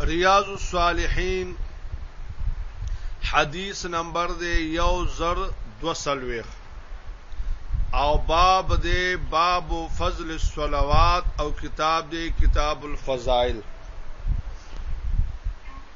ریاض الصالحین حدیث نمبر دے یو زر دو سلویخ او باب دے باب فضل الصلوات او کتاب دے کتاب الفضائل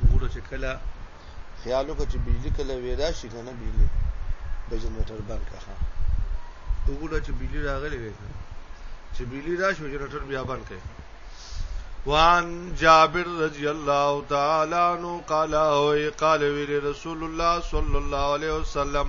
وګوره چې کله خیال وکړه چې بجلی کله ویدا شي که نه بجلی به جنریټر بند کړه وګوره چې بجلی راغلی وي چې بجلی راشي جنریټر بیا بند کړي وان جابر رضی الله تعالی عنہ قال او قال ویل رسول الله صلی الله علیه وسلم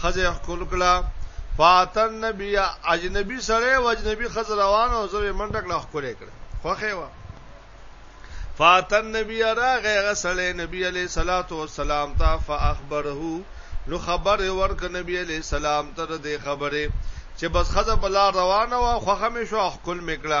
ښځه یې ښکل کړه. فات النبي، اجنبي سړی و، اجنبي ښځه روانه وه، زر یې منډه کړه او ښکل یې کړه. خوښ یې وه. فات النبي، راغی هغه سړی نبي علیه الصلوة والسلام ته، فاخبره، نو خبر یې ورکړ نبي علیه السلام ته د دې خبرې چې بس ښځه په لار روانه وه، خوښه مې شوه او ښکل مې کړه.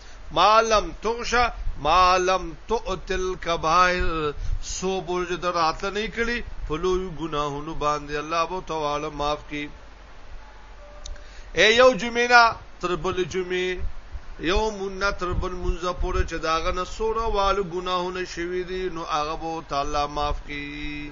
ما لم تغش ما لم تؤت الکبائر سو پورې چې تر راتله نه کړي په لوی ګناهونو باندې الله به تعالی معاف کړي اے یو جمعینا تر بل جمعې یو مونږ تر بل مونږ پورې چې داغه نه سوره وال ګناهونه شوي دي نو هغه به تعالی معاف کړي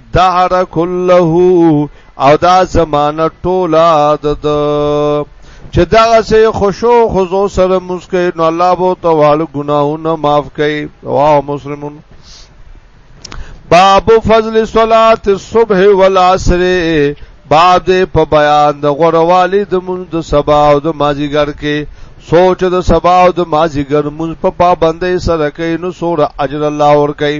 دهر كله او دا زمانه ټوله د چې دا سه خوشو خزو سره مسکه نو الله بو تعالی ګناهونه معاف کړي رواه مسلمون باب فضل صلات الصبح والعصر باب دې په بیان د غوروالي د مونږ د سبا او د مازیګر کې سوچ د سبا او د مازیګر مونږ په پابندۍ سره کوي نو سور اجر الله ور کوي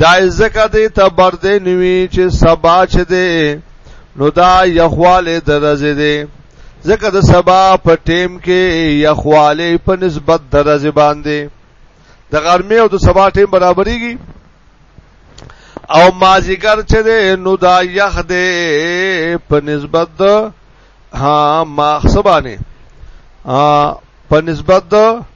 دا ځکه دې ته بردې نیوي چې سبا چې دې نو دا یخواله درځي دې ځکه د سبا په ټیم کې یخواله په نسبت درځي باندې د غرمې او د سبا ټیم برابرېږي او مازیګر چې دې نو دا یخ دې په نسبت د ها ماخصبانه په نسبت د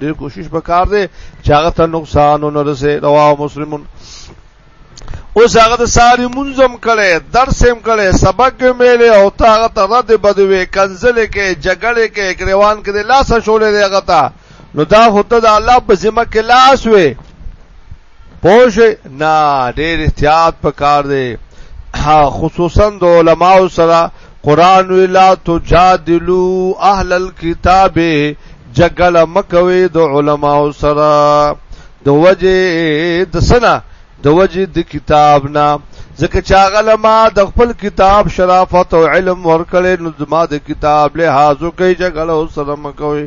ډیر کوشش وکړ دې چې هغه ته نقصان نه رسې رواه مسلمون اوس هغه د ساری منظم کړي درس هم کړي سبق هم ویلې او تا هغه ته رد بدوي کنزلې کې جګړې کې ګریوان کې لاس شولې دی هغه ته نو دا هوته د الله په ذمہ کې لاس وي پوه شئ نه ډېر احتیاط پکار دی خصوصا د علماو سره قران ویلا تجادلو اهل الكتاب جګل مکوي د علماو سره د وجه د سنا د وجه د کتاب نه ځکه چې هغه لما د خپل کتاب شرافت او علم ورکړي نو ما د کتاب له حاضر کوي جګل او سره مکوي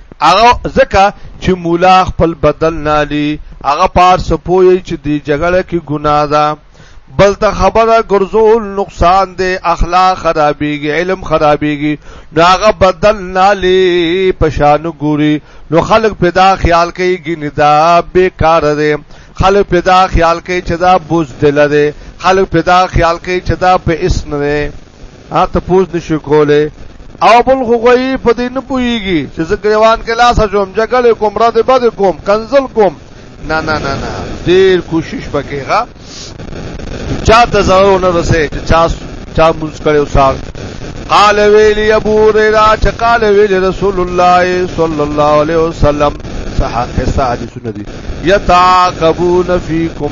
هغه ځکه چې مولا خپل بدل نالی هغه پار سپوي چې دی جګړه کې ګناه ده بل ته خبره ګرځول نقصان دی اخلاق خرابېږي علم خرابېږي نو هغه بدل نالی پشان ګوري نو خلک پیدا خیال کوي ګینه دا بیکار دی خلک پیدا خیال کوي چې دا بوز دل دی خلک پیدا خیال کوي چې دا په اسن دی ها ته پوز نشي کوله او بل خو غوي په دې نه پويږي چې زه ګریوان کې لاس اچوم جګړه کوم را دې بد کوم کنزل کوم نه نه نه نه ډیر کوشش وکړه چا ته زړه نه رسې چې چا چا مونږ کړو سار قال ویلی ابو هريره چې قال ویلی رسول الله صلی الله علیه وسلم صحه حدیث ندی یتعقبون فیکم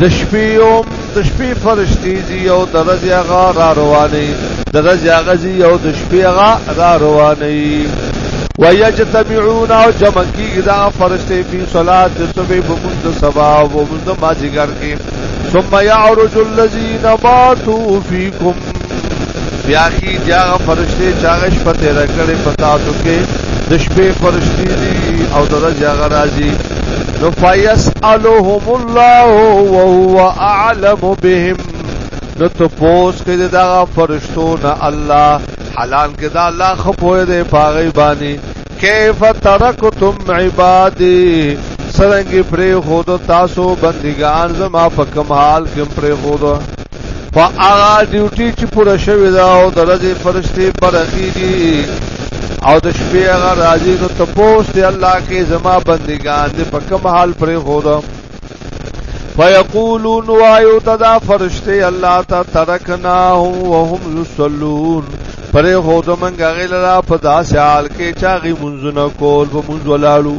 د شپې هم د شپې فرشتي دي او د ورځې هغه را رواني د ورځې هغه دي او د شپې هغه را رواني ويجتمعون او جمع کیږي دا فرشتي په صلات د صبح بمون د سبا او بمون د ماجګر کې ثم يعرج الذين باتوا فيكم بیاخی دیاغه فرشته چاغه شپه تیر کړي پتا تو کې د شپې فرشتي دي او د ورځې هغه راځي نو فیسالهم الله وهو اعلم بهم نو ته پوس کې دا فرشتو نه الله حالان کې دا الله خپوي دې پاغي باندې کیف ترکتم عبادی سرنګي پرې خود تاسو بندگان زما په کمال کې پرې خود په هغه ډیوټي چې پوره شوې ده او د ورځې فرشتې برخېږي او د شپې هغه راځي نو تپوس دی الله کې زما بندګان دې په کوم حال پرې خورم فیقولون وایو تدا فرشتې الله تا ترکناهم وهم یصلون پرې خود منګه غیلا په داسې حال کې چاغي منځونه کول په منځ ولالو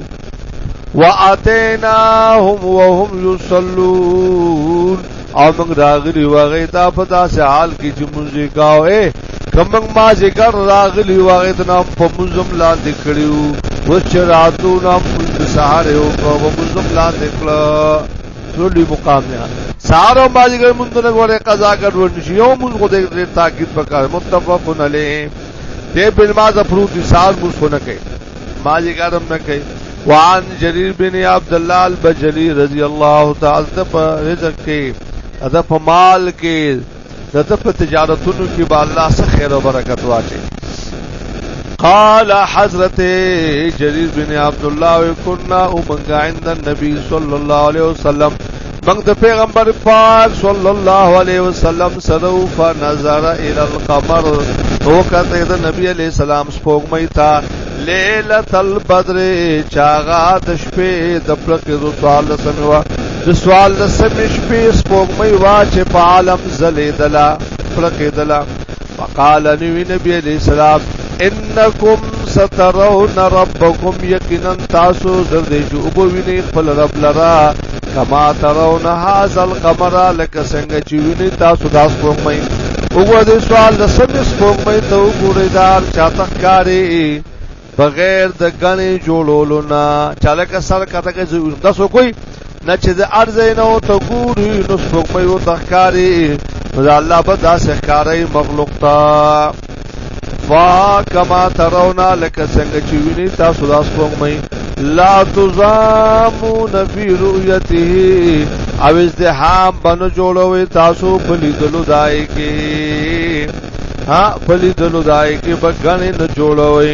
واتیناهم وهم یصلون او موږ راغلی وغه تا په داسې حال کې چې مونږه کاوه کمنګ ما ذکر راغلی وغه ته نام په مزم لاندې کړیو وشراتو نام په سهار یو په مزم لاندې کړه ټولې مقام نه سهار او ماجګر مونږ نه غوړې قضا کړو نشي یو مونږ غوډه تاکید وکړ متفقن علی ته بن ماز پروت سال مونږ نه کوي ماجی ګرم نه کوي وعن جرير بن عبد الله البجلي رضي الله تعالى عنه په رزق کې ادا په مال کې دته په تجارتونو کې با الله سره خیر او برکت واچي قال حضرت جرير بن عبد الله كنا ومنغا عند النبي صلى الله عليه وسلم من د پیغمبر پاک صلی الله علیه وسلم سره فنظر الى القمر او کته د نبی علی السلام سپوږمۍ تا ليله البدر چاغا د شپې د پلک زو سوال سموا د سوال د سم شپې سپوږمۍ وا چې په عالم زلیدلا پلک دلا وقال نبی نبی علی السلام انکم سترون ربکم یقینا تاسو زر دې جو وبوینه خپل رب لرا کما ترون هاذ القمر لکه څنګه چې ویني تاسو دا سپوږمۍ وګورئ سوال د سمې سپوږمۍ ته وګورئ دا چاته ښکاري بغیر د غني جوړولو نه چالکه سر کته کې د سو کوئی نه چې د ارزه نه ته ګوري نو سپوږمۍ او تخکاری نو الله به دا سحکاري مخلوق ته فا کما ترونا لکه څنګه چې ویني تاسو د سپوږمۍ لا تزامون فی رؤیته او ازدحام بنو جوړوي تاسو په لیدلو دای کې ها په لیدلو دای کې بغنې نه جوړوي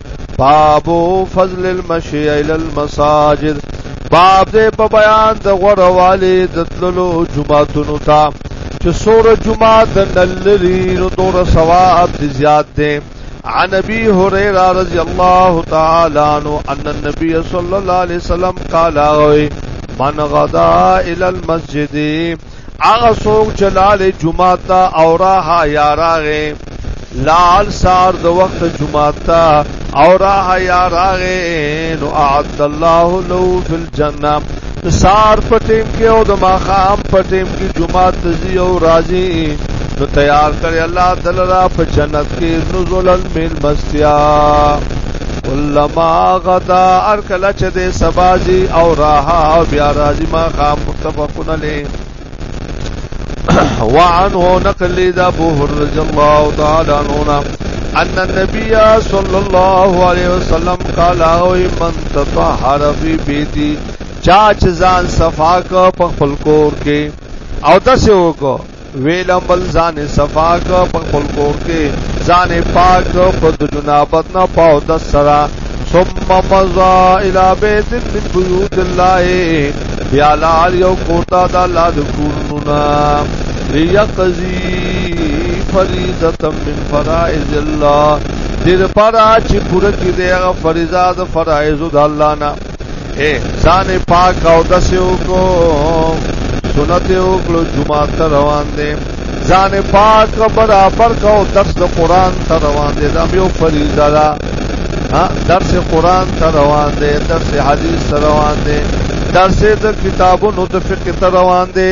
باب فضل المشي الى المساجد باب دې په بیان د غوړوالي د تللو جمعتونو ته چې سور جمعه د نلری نو دور ثواب دې زیات دي عن ابي هريره رضي الله تعالى عنه ان النبي صلى الله عليه وسلم قال من غدا الى المسجد هغه څوک چې لاړې جمعه ته او راها یا راغې لال سار د وخت جمعه ته او راها یا راغې نو اعد الله له فی الجنه سار پټیم کې او د ماخام پټیم کې جمعه ته زی او راځي نو تیار کړي الله تعالی را په جنت کې نزول من مستیا علما غدا ارکل چې د سبازي او راها بیا راځي ما خام متفق نلې وعنه نقل دا ابو هرره الله تعالی عنہ ان النبي صلى الله عليه وسلم قال او من تطهر في بيتي چاچ ځان صفا کو په خپل کور کې او داسې وکړو ویل بل ځان صفاک په خپل کور کې ځان پاک په د جنابت نه پاو د سرا ثم مزا الى بيت من بيوت الله بیا لال یو کوتا دا لاد کورنا ليقضي فريضه من فرائض الله دې لپاره چې پوره کړي هغه فريضه د فرایض د الله نه اے ځان پاک او دسیو کو سنت او کلو جمعه ته روان دي ځان پاک برابر کو درس د قران ته روان دي دا یو فریضه ده درس قران ته روان دي درس حدیث ته روان دي درس د کتابونو د فقه ته روان دي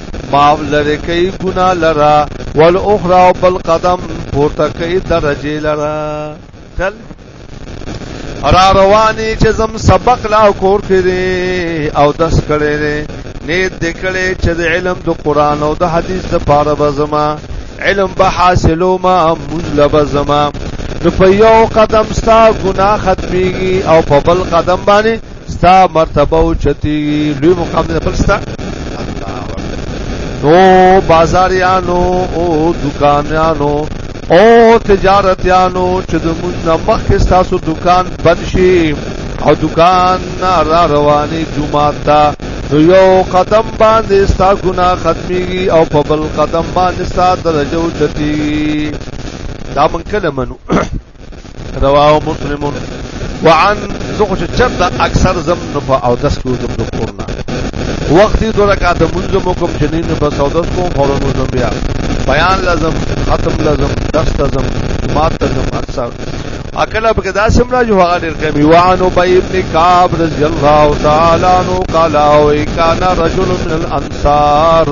ماف لری کئی گناہ لرا والاخرى او بل قدم پورته کئی درجه لرا چل را رواني چې زم سبق لا کور کړي او دس کړي نه نیت دې کړي چې د علم د قران او د حدیث د پاره بزما علم به حاصلو ما مجلب زما نو په یو قدم ستا ګناه ختميږي او په بل قدم باندې ستا مرتبه او چتی لوی مقام دې خپل ستا نو بازاریانو او دکانیانو او تجارتیانو چې د مونږ نه مخکې تاسو دکان بند شي او دکان را رواني جمعه تا نو یو قدم باندې ستا ګنا ختميږي او په بل قدم باندې ستا درجه او چتی دا مونږ کله منو رواه مسلم وعن زخو چې چرته اکثر زم نو په او دس کې زم د کورنا وخت دو رکعات منځ مو کوم چې نن په سودس کوم فورا مو زم بیا بیان لازم ختم لازم درس لازم جماعت لازم اکثر اکل اب کې داسم را جو هغه ډېر کمی وعن ابي ابن كعب رضی الله تعالی عنہ قال او کان رجل من الانصار انصار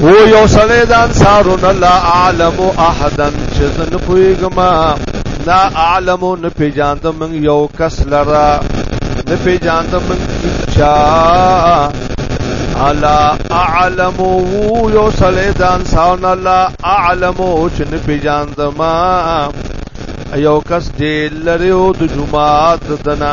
و یو سړی د انصارو نه لا اعلم احدن چې زه نه پوهېږم لا اعلم نه پېژاندم موږ یو کس لره نه پېژاندم موږ چا الا اعلم و یو سړی د انصارو نه لا اعلم چې نه پېژاندم یو کس دې لره او د جمعات دنا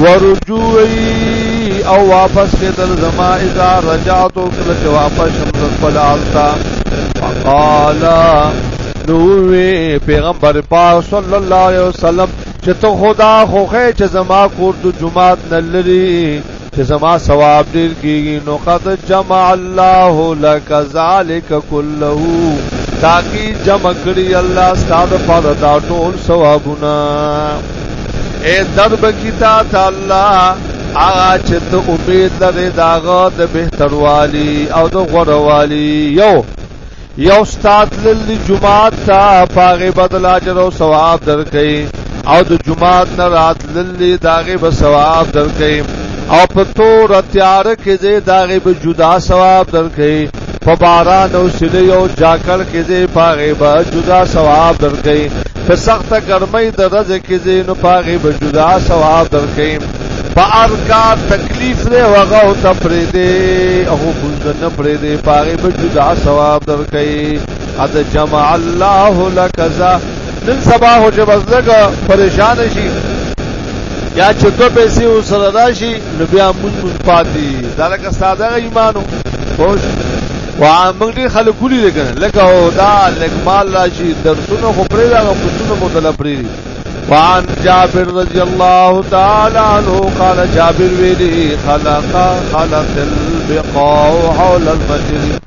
ورجوعی او واپس کېدل زما اذا رجعتو کله چې واپس شم خپل حالتا فقال نوې پیغمبر پاک صلی الله علیه وسلم چې ته خدا خوخه چې زما کور د جمعات نه لري چې زما ثواب ډیر کیږي نو قد جمع الله لك ذلك كله تاکي جمع کړی الله ستاسو په دا ټول ثوابونه اے در بکیتا تا الله آغا چې ته امید لرې داغه د بهتروالی او د غوروالی یو یو استاد للی جمعات تا پاغه بدل اجر او ثواب درکې او د جمعات نه رات للی داغه به ثواب درکې او په تور تیار کې دې داغه به جدا ثواب درکې په باران او سیلې او جاکړ کې دې پاغې به جدا ثواب درکې په سخت ګرمۍ د رز کې دې نو پاغې به جدا ثواب درکې په هر کار تکلیف دې وغه او تفرې دې او بوز نه پرې دې پاغې به جدا ثواب درکې قد جمع الله لك ذا نن سبا هو چې بس لګه پریشان شي یا چې دوه پیسې وسره راشي نو بیا مونږ مونږ پاتې دا لکه ساده ایمانو خوش وا موږ دې خلک ولي لګنه لکه او دا لګ مال راشي درسونه خو پرې دا پښتنه مو دل پرې وعن جابر رضی الله تعالی عنہ قال جابر ویلی خلق خلق البقاع حول المسجد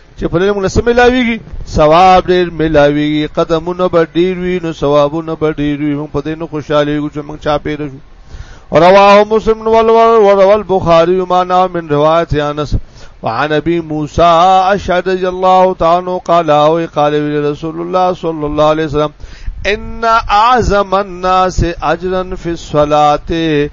چې په لري موږ سم ملاويږي ثواب ډېر ملاويږي قدمونه به ډېر وي نو ثوابونه به ډېر وي موږ په دې نو خوشاله یو چې موږ چا پیره شو رواه مسلم والور وروى البخاري معنا من روایت انس وعن ابي موسى اشهد رضي الله تعالى قال او قال رسول الله صلى الله عليه وسلم ان اعظم الناس اجرا في الصلاه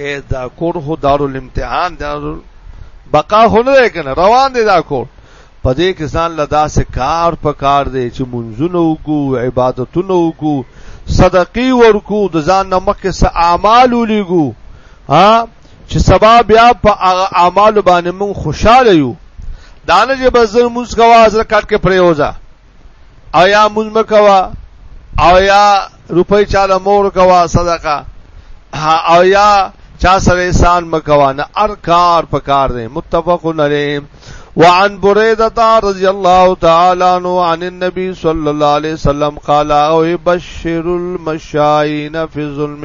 اے دا کور خو دارالامتحان دار بقا خو نه دی کنه روان دی دا کور په دې کې ځان له داسې کار په کار دی چې منځونه وکړو عبادتونه وکړو صدقې ورکو د ځان نه مخکې څه اعمال ولېږو ها چې سبا بیا په هغه اعمال باندې مون خوشاله یو دانه چې بزر موږ غواز رکټ کې پریوزا او یا مونږ مکوا او یا روپۍ چاله مور کوا صدقه او یا چا سره احسان مکوا نه ار کار پکار دی متفقن علیه وعن بریدتا رضی اللہ تعالی عنہ عن النبی صلی اللہ علیہ وسلم قال او بشر المشائین فی الظلم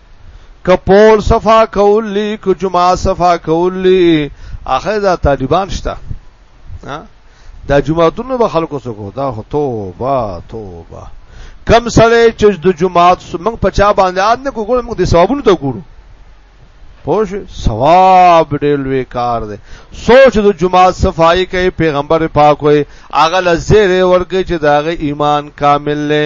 که پول صفا کولی که جمعه صفا کولی اخر دا طالبان شته دا جمعهتونو به خلکو سکو دا خو توبه توبه کم سره چې د جمعات موږ په چا باندې عاد نه کوو موږ د ثوابونو ته ګورو پوه ثواب ډېر لوی کار دی سوچ د جمعات صفائی کوي پیغمبر پاک وي اغه لزیره ورګي چې داغه ایمان کامل لې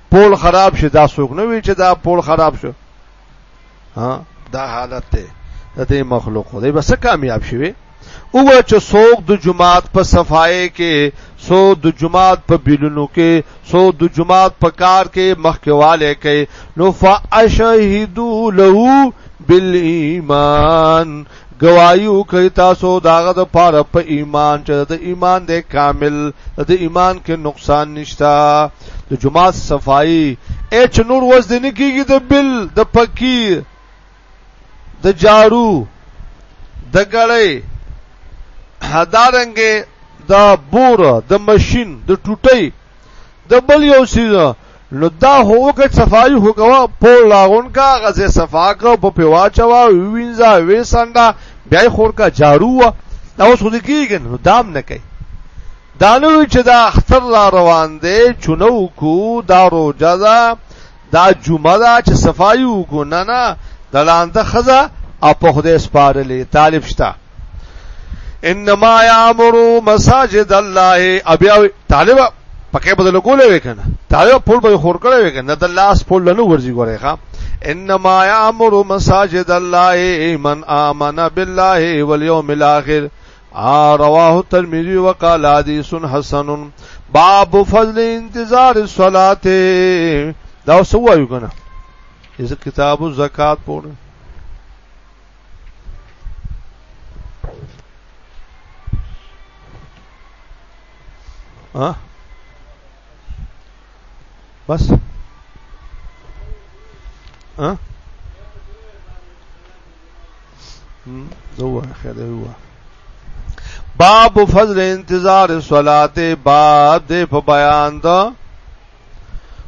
پول خراب شي دا څوک نه وی چې دا پول خراب شو ها دا حالت ته د دې مخلوق دی بس کامیاب شوی او چې څوک د جماعت په صفای کې سو د جماعت په بیلونو کې سو د جماعت په کار کې مخکواله کې نو فاشهدو له بالایمان گواہی وکړی تاسو داغه د پاره په ایمان چې د ایمان د کامل د ایمان کې نقصان نشتا د جماعت صفائی اچ نور وز دې نه کیږي د بل د پکی د جارو د ګړې هدارنګې د بور د ماشين د ټوټي د بل یو سیز نو دا هو که صفائی هو کوا په لاغون کا غزه صفا کو په پیوا چوا وینځه وې سندا بیا خور کا جارو وا دا اوس خو دې کیږي نو دام نه کوي دانو چې دا اختر را روان دی چونو کو دا روزه دا دا جمعه دا چې صفائی وکړو نه نه دلانده خزه او په خدای سپارلې طالب شته انما یامر مساجد الله ابیا طالب پکې بدل کولې وکنه طالب پول به خور کړې وکنه د لاس پول لنو ورځي ګورې ښا انما یامر مساجد الله من امن بالله والیوم الاخر آ رواه ترمذی وقال حدیث حسن باب فضل انتظار الصلاه دا سوایو کنه از کتاب الزکات پونه ها بس ها زوه خیر هو باب فضل انتظار الصلاه بعد په بیان دا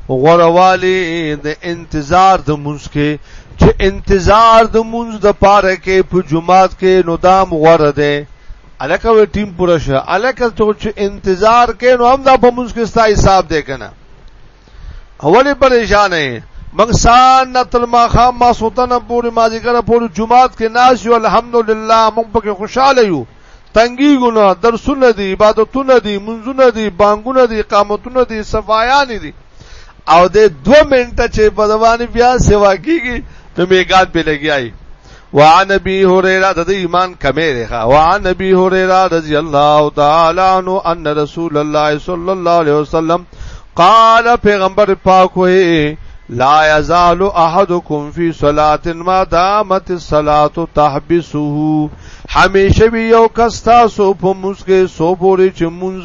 غوروالی د انتظار د منځ کې چې انتظار د منځ د پاره کې په جمعات کې نو دام غوړه ده الکه و ټیم پوره شه الکه ته چې انتظار کې نو هم دا په منځ کې ستا حساب دی کنه اولی پریشان نه موږ سان نتل ما خام ما سوتنه پوری مازیګره پوری جمعات کې ناس یو الحمدلله موږ په خوشاله یو تنګي ګنا درسونه دي عبادتونه دي منځونه دي بانګونه دي قامتونه دي صفایان دي او د 2 منټه چې په دواني بیا سیوا کیږي نو میګات به لګیای وعن ابي هريره د ایمان کمې ده وعن ابي هريره رضی الله تعالی عنہ ان رسول الله صلی الله علیه وسلم قال پیغمبر پاک وې لا يزال احدكم في صلاه ما دامت الصلاه تحبسه همیشه وی یو کس تاسو په موږ کې سو پورې چې مونږ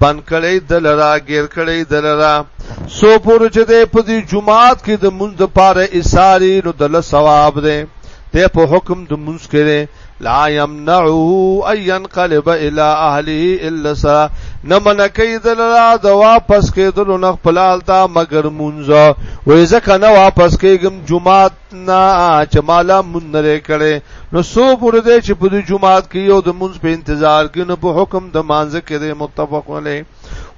بن کړی دلرا غیر کړی دلرا سو پورې چې د په دې جمعات کې د مونږ د پاره اساری نو دل ثواب ده ته په حکم د مونږ کې لا يمنعه ان ينقلب الى اهله الا سرا نمن کید لرا د واپس کېدل نه خپل حالت مگر مونږ وې ځکه نه واپس کېږم جمعات نه چې مالا مون نه کړي نو سو پر دې چې په دې جمعات کې یو د مونږ په انتظار کې نو په حکم د مانځ کې د متفق علی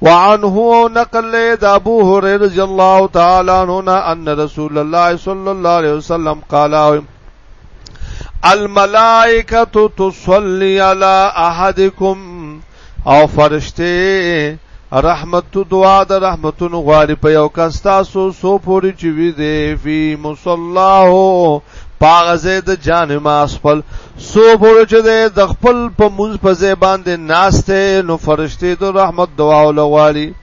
وعنه نقل د ابو هريره رضی الله تعالی عنہ ان رسول الله صلی الله علیه وسلم قال الملائکه تصلي علی احدکم او فرشته رحمت دعا د رحمتونو غواړي په یو کس تاسو سو پوری چې وی دی فی مصلاه پاغه زید جان ما خپل سو پوری چې د خپل په منځ په زی باندې ناشته نو فرشته د رحمت دعا ولغواړي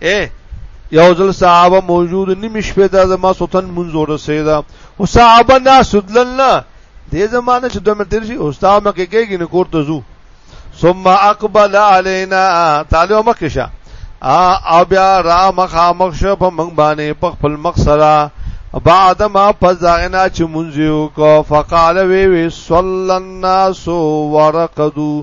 اے یو ځل صحابه موجود نیم شپه دا زما سوتن منزور سیدا او صحابه نه سدلل نه دې زمانه چې دومره تیر شي استاد مکه کېږي نه کوړته زو ثم اقبل علينا تعالی مکه شه او بیا را مخا مخ شه په منګ باندې په خپل مقصد بعد ما پزاینا چې منځیو کو فقال وی وی صلی الناس ورقدو